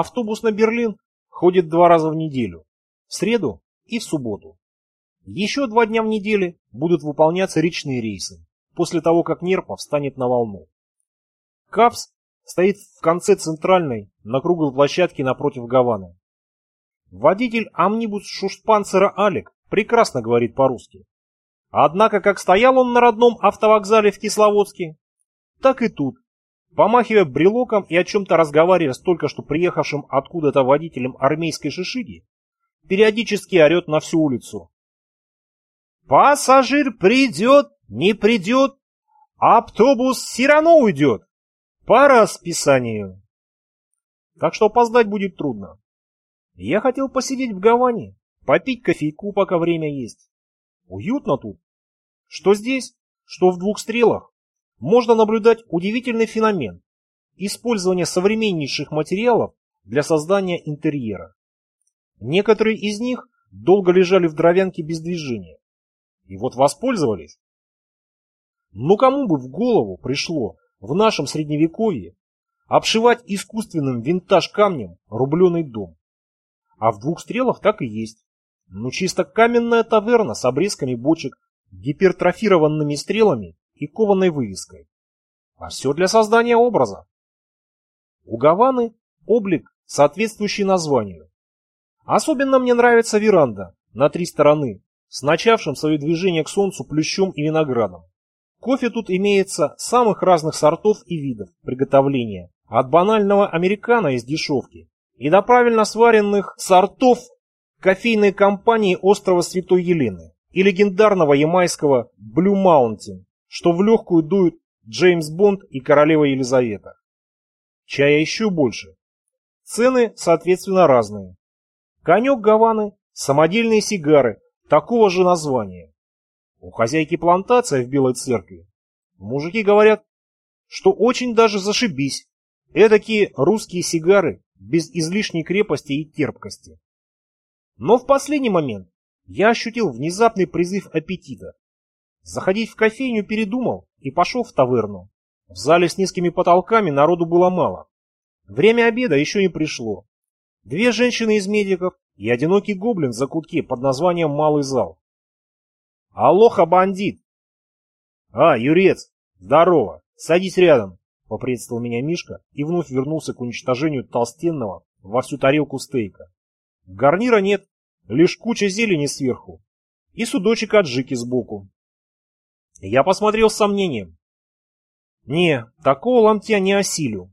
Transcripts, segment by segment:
автобус на Берлин ходит два раза в неделю, в среду и в субботу. Еще два дня в неделю будут выполняться речные рейсы, после того, как Нерпа встанет на волну. КАПС стоит в конце центральной, на круглой площадке напротив Гаваны. Водитель амнибус Шушпанцера Алик прекрасно говорит по-русски. Однако, как стоял он на родном автовокзале в Кисловодске, так и тут, помахивая брелоком и о чем-то разговаривая с только что приехавшим откуда-то водителем армейской шишиги, периодически орет на всю улицу. «Пассажир придет, не придет, автобус все равно уйдет. По расписанию». Так что опоздать будет трудно. Я хотел посидеть в Гаване, попить кофейку, пока время есть. Уютно тут. Что здесь, что в двух стрелах, можно наблюдать удивительный феномен – использование современнейших материалов для создания интерьера. Некоторые из них долго лежали в дровянке без движения. И вот воспользовались. Но кому бы в голову пришло в нашем средневековье обшивать искусственным винтаж камнем рубленый дом? А в двух стрелах так и есть. Ну чисто каменная таверна с обрезками бочек, гипертрофированными стрелами и кованой вывеской. А все для создания образа. У Гаваны облик, соответствующий названию. Особенно мне нравится веранда на три стороны, с начавшим свое движение к солнцу плющом и виноградом. Кофе тут имеется самых разных сортов и видов приготовления, от банального американо из дешевки и до правильно сваренных сортов кофейной компании острова Святой Елены и легендарного ямайского Blue Mountain, что в легкую дуют Джеймс Бонд и королева Елизавета. Чая еще больше. Цены, соответственно, разные. Конек Гаваны – самодельные сигары такого же названия. У хозяйки плантация в Белой Церкви мужики говорят, что очень даже зашибись. Эдакие русские сигары без излишней крепости и терпкости. Но в последний момент я ощутил внезапный призыв аппетита. Заходить в кофейню передумал и пошел в таверну. В зале с низкими потолками народу было мало. Время обеда еще не пришло. Две женщины из медиков и одинокий гоблин в закутке под названием «Малый зал». «Алоха, бандит!» «А, Юрец, здорово, садись рядом», — поприветствовал меня Мишка и вновь вернулся к уничтожению толстенного во всю тарелку стейка. Гарнира нет, лишь куча зелени сверху и судочек аджики сбоку. Я посмотрел с сомнением. Не, такого ломтя не осилю.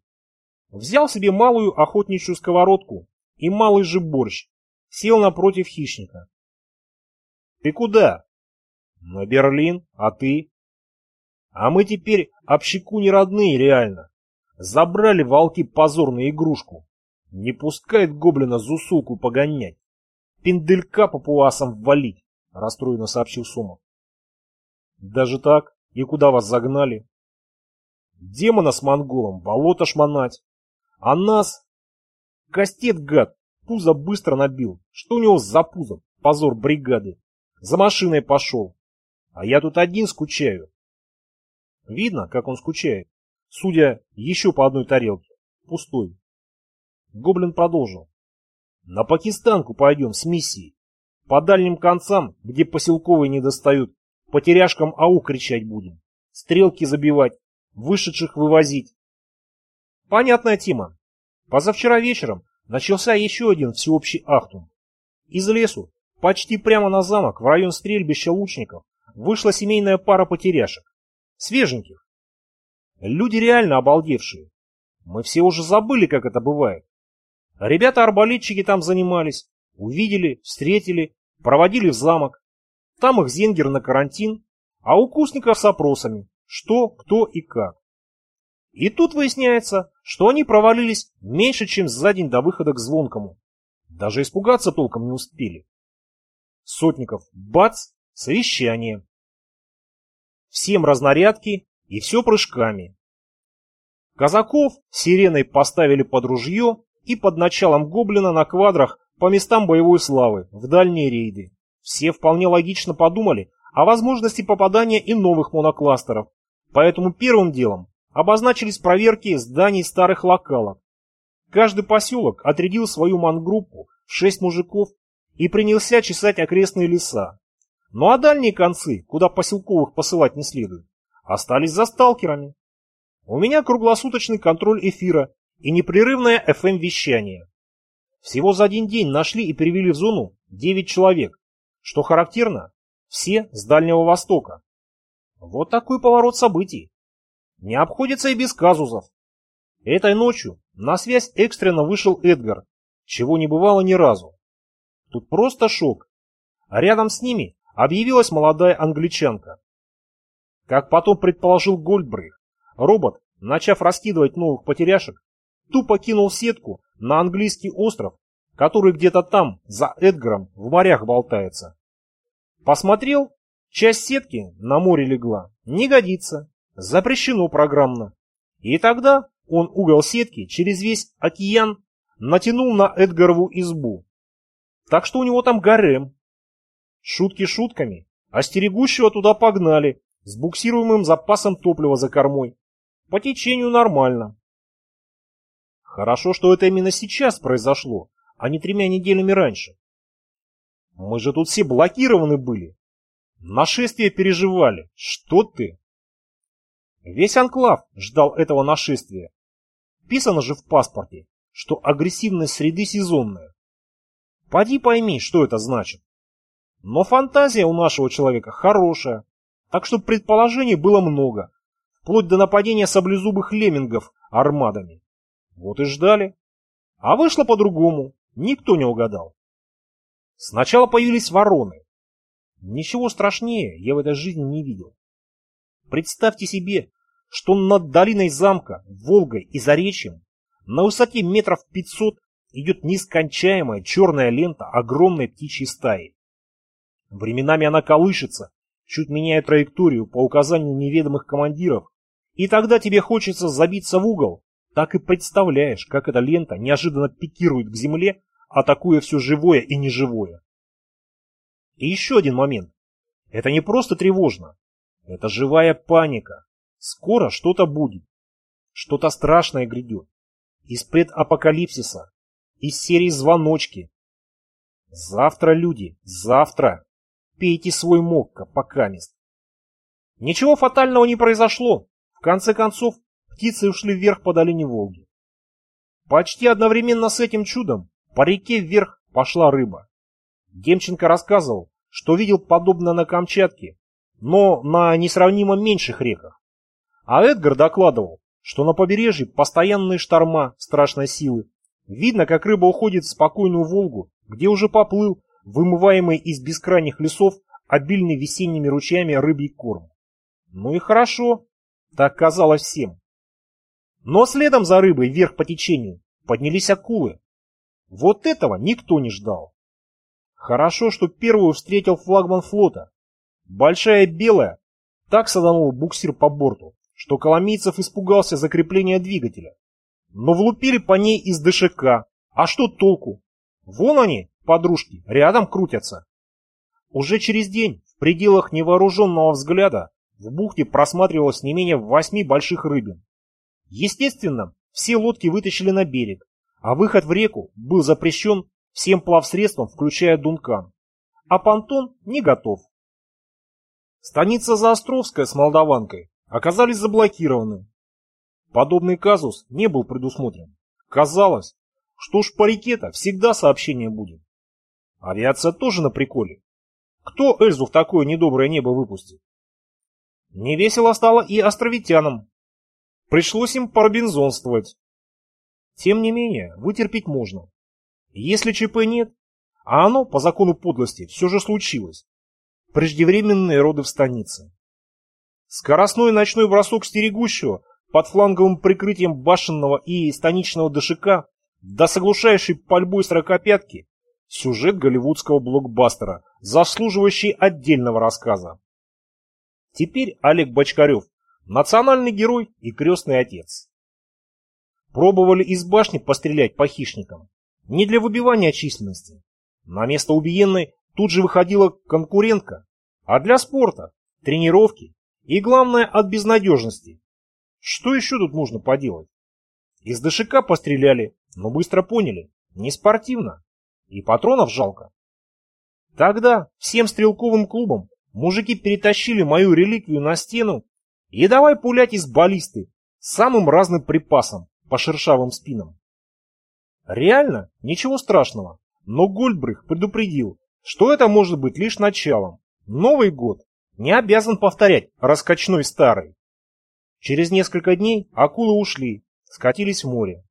Взял себе малую охотничью сковородку и малый же борщ, сел напротив хищника. «Ты куда?» «На Берлин, а ты?» «А мы теперь общаку не родные реально. Забрали волки позорную игрушку. Не пускает гоблина зусулку погонять. Пинделька папуасам валить», — расстроенно сообщил Сомов. «Даже так? И куда вас загнали?» «Демона с монголом, болото шмонать. А нас Кастет, гад, пузо быстро набил. Что у него за пузо? Позор бригады. За машиной пошел. А я тут один скучаю. Видно, как он скучает. Судя еще по одной тарелке. Пустой. Гоблин продолжил. На Пакистанку пойдем с миссией. По дальним концам, где поселковые не достают, потеряшкам ау кричать будем. Стрелки забивать, вышедших вывозить. Понятная тема. Позавчера вечером начался еще один всеобщий ахтунг. Из лесу, почти прямо на замок, в район стрельбища лучников, вышла семейная пара потеряшек. Свеженьких. Люди реально обалдевшие. Мы все уже забыли, как это бывает. Ребята-арбалетчики там занимались, увидели, встретили, проводили в замок. Там их Зенгер на карантин, а укусников с опросами, что, кто и как. И тут выясняется, что они провалились меньше, чем за день до выхода к Звонкому. Даже испугаться толком не успели. Сотников, бац, совещание. Всем разнарядки и все прыжками. Казаков сиреной поставили под ружье и под началом гоблина на квадрах по местам боевой славы в дальние рейды. Все вполне логично подумали о возможности попадания и новых монокластеров, поэтому первым делом обозначились проверки зданий старых локалов. Каждый поселок отрядил свою мангруппу шесть мужиков и принялся чесать окрестные леса. Ну а дальние концы, куда поселковых посылать не следует, остались за сталкерами. У меня круглосуточный контроль эфира и непрерывное FM-вещание. Всего за один день нашли и перевели в зону 9 человек, что характерно, все с Дальнего Востока. Вот такой поворот событий. Не обходится и без казусов. Этой ночью на связь экстренно вышел Эдгар, чего не бывало ни разу. Тут просто шок. А рядом с ними объявилась молодая англичанка. Как потом предположил Гольдбрейх, робот, начав раскидывать новых потеряшек, тупо кинул сетку на английский остров, который где-то там, за Эдгаром, в морях болтается. Посмотрел, часть сетки на море легла, не годится, запрещено программно. И тогда он угол сетки через весь океан натянул на Эдгарову избу. Так что у него там гарем. Шутки шутками, а стерегущего туда погнали, с буксируемым запасом топлива за кормой. По течению нормально. Хорошо, что это именно сейчас произошло, а не тремя неделями раньше. Мы же тут все блокированы были. Нашествие переживали. Что ты? Весь анклав ждал этого нашествия. Писано же в паспорте, что агрессивность среды сезонная. Поди пойми, что это значит. Но фантазия у нашего человека хорошая, так что предположений было много, вплоть до нападения саблезубых леммингов армадами. Вот и ждали. А вышло по-другому, никто не угадал. Сначала появились вороны. Ничего страшнее я в этой жизни не видел. Представьте себе, что над долиной замка, Волгой и Заречьем на высоте метров пятьсот идет нескончаемая черная лента огромной птичьей стаи. Временами она колышется, чуть меняя траекторию по указанию неведомых командиров, и тогда тебе хочется забиться в угол, так и представляешь, как эта лента неожиданно пикирует к земле, атакуя все живое и неживое. И еще один момент. Это не просто тревожно. Это живая паника. Скоро что-то будет. Что-то страшное грядет. Из предапокалипсиса, из серии «Звоночки». Завтра, люди, завтра. Пейте свой мокко, покамест. Ничего фатального не произошло. В конце концов, птицы ушли вверх по долине Волги. Почти одновременно с этим чудом по реке вверх пошла рыба. Демченко рассказывал, что видел подобное на Камчатке, но на несравнимо меньших реках. А Эдгар докладывал, что на побережье постоянные шторма страшной силы, Видно, как рыба уходит в спокойную Волгу, где уже поплыл, вымываемый из бескрайних лесов, обильный весенними ручьями рыбий корм. Ну и хорошо, так казалось всем. Но следом за рыбой вверх по течению поднялись акулы. Вот этого никто не ждал. Хорошо, что первую встретил флагман флота. Большая белая так саданула буксир по борту, что Коломийцев испугался закрепления двигателя. Но влупили по ней из ДШК. А что толку? Вон они, подружки, рядом крутятся. Уже через день, в пределах невооруженного взгляда, в бухте просматривалось не менее восьми больших рыбин. Естественно, все лодки вытащили на берег, а выход в реку был запрещен всем плавсредствам, включая Дункан. А понтон не готов. Станица Заостровская с молдаванкой оказались заблокированы, Подобный казус не был предусмотрен. Казалось, что уж по реке-то всегда сообщение будет. Авиация тоже на приколе. Кто Эльзу в такое недоброе небо выпустит? Невесело стало и островитянам. Пришлось им парабензонствовать. Тем не менее, вытерпеть можно. Если ЧП нет, а оно, по закону подлости, все же случилось. Преждевременные роды в станице. Скоростной ночной бросок стерегущего под фланговым прикрытием башенного и станичного ДШК, да с оглушающей пальбой сорокопятки, сюжет голливудского блокбастера, заслуживающий отдельного рассказа. Теперь Олег Бочкарев – национальный герой и крестный отец. Пробовали из башни пострелять по хищникам. Не для выбивания численности. На место убиенной тут же выходила конкурентка, а для спорта, тренировки и, главное, от безнадежности, что еще тут можно поделать? Из ДШК постреляли, но быстро поняли, не спортивно, и патронов жалко. Тогда всем стрелковым клубам мужики перетащили мою реликвию на стену и давай пулять из баллисты самым разным припасом по шершавым спинам. Реально, ничего страшного, но Гольдбрых предупредил, что это может быть лишь началом. Новый год не обязан повторять раскачной старый. Через несколько дней акулы ушли, скатились в море.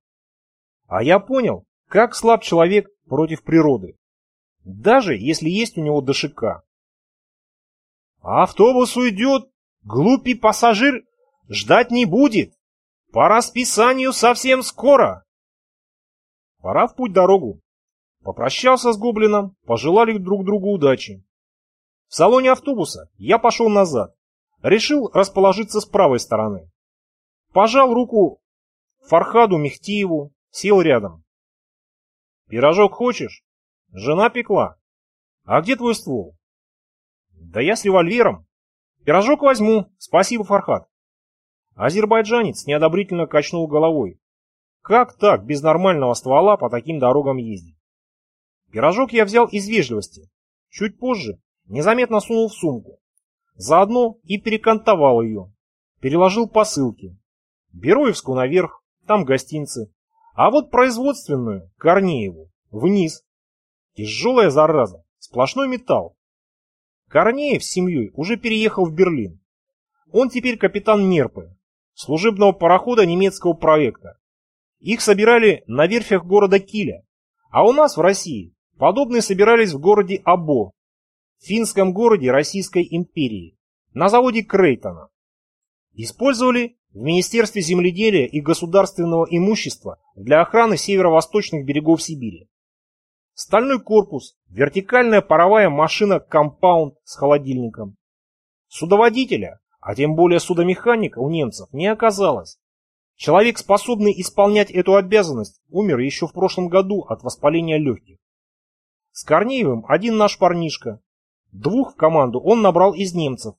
А я понял, как слаб человек против природы, даже если есть у него дошика. Автобус уйдет, глупый пассажир ждать не будет. По расписанию совсем скоро. Пора в путь-дорогу. Попрощался с гоблином, пожелали друг другу удачи. В салоне автобуса я пошел назад. Решил расположиться с правой стороны. Пожал руку Фархаду Мехтиеву, сел рядом. «Пирожок хочешь? Жена пекла. А где твой ствол?» «Да я с револьвером. Пирожок возьму, спасибо, Фархад». Азербайджанец неодобрительно качнул головой. Как так без нормального ствола по таким дорогам ездить? Пирожок я взял из вежливости. Чуть позже незаметно сунул в сумку. Заодно и перекантовал ее. Переложил посылки. Бероевскую наверх, там гостинцы. А вот производственную, Корнееву, вниз. Тяжелая зараза, сплошной металл. Корнеев с семьей уже переехал в Берлин. Он теперь капитан Нерпы, служебного парохода немецкого проекта. Их собирали на верфях города Киля, а у нас в России подобные собирались в городе Або, финском городе Российской империи, на заводе Крейтона. Использовали в Министерстве земледелия и государственного имущества для охраны северо-восточных берегов Сибири. Стальной корпус, вертикальная паровая машина «Компаунд» с холодильником. Судоводителя, а тем более судомеханика у немцев не оказалось. Человек, способный исполнять эту обязанность, умер еще в прошлом году от воспаления легких. С Корнеевым один наш парнишка. Двух в команду он набрал из немцев.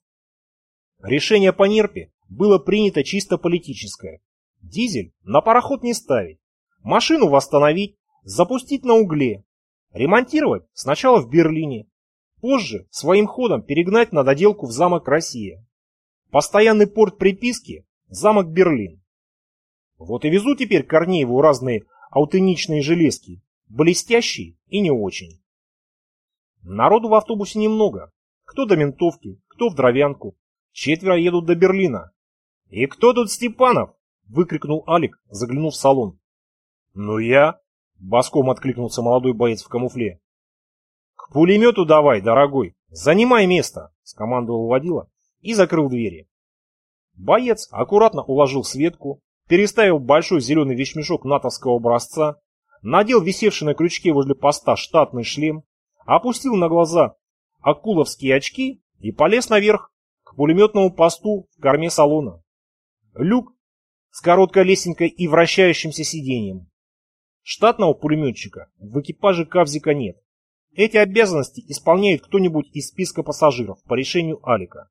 Решение по нерпе было принято чисто политическое. Дизель на пароход не ставить. Машину восстановить, запустить на угле, Ремонтировать сначала в Берлине, позже своим ходом перегнать на доделку в замок Россия. Постоянный порт приписки – замок Берлин. Вот и везу теперь Корнееву разные аутеничные железки, блестящие и не очень. Народу в автобусе немного. Кто до ментовки, кто в дровянку. Четверо едут до Берлина. «И кто тут Степанов?» – выкрикнул Алик, заглянув в салон. «Ну я», Боском откликнулся молодой боец в камуфле. «К пулемету давай, дорогой! Занимай место!» — скомандовал водила и закрыл двери. Боец аккуратно уложил Светку, переставил большой зеленый вещмешок натовского образца, надел висевший на крючке возле поста штатный шлем, опустил на глаза акуловские очки и полез наверх к пулеметному посту в корме салона. Люк с короткой лесенкой и вращающимся сиденьем. Штатного пулеметчика в экипаже Кавзика нет. Эти обязанности исполняет кто-нибудь из списка пассажиров по решению Алика.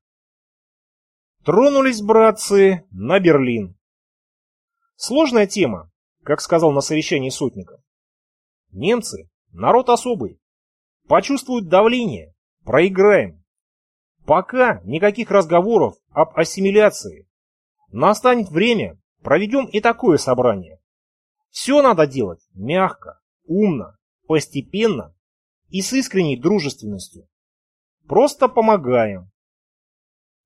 Тронулись, братцы, на Берлин. Сложная тема, как сказал на совещании Сотников. Немцы – народ особый. Почувствуют давление, проиграем. Пока никаких разговоров об ассимиляции. Настанет время, проведем и такое собрание. Все надо делать мягко, умно, постепенно и с искренней дружественностью. Просто помогаем.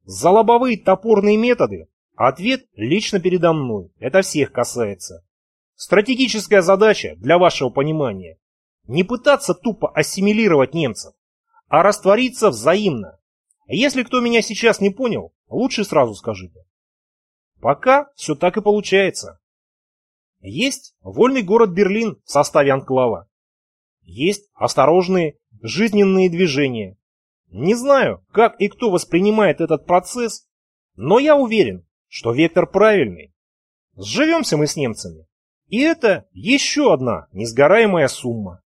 За лобовые топорные методы ответ лично передо мной. Это всех касается. Стратегическая задача для вашего понимания не пытаться тупо ассимилировать немцев, а раствориться взаимно. Если кто меня сейчас не понял, лучше сразу скажите. Пока все так и получается. Есть вольный город Берлин в составе анклава. Есть осторожные жизненные движения. Не знаю, как и кто воспринимает этот процесс, но я уверен, что вектор правильный. Сживемся мы с немцами. И это еще одна несгораемая сумма.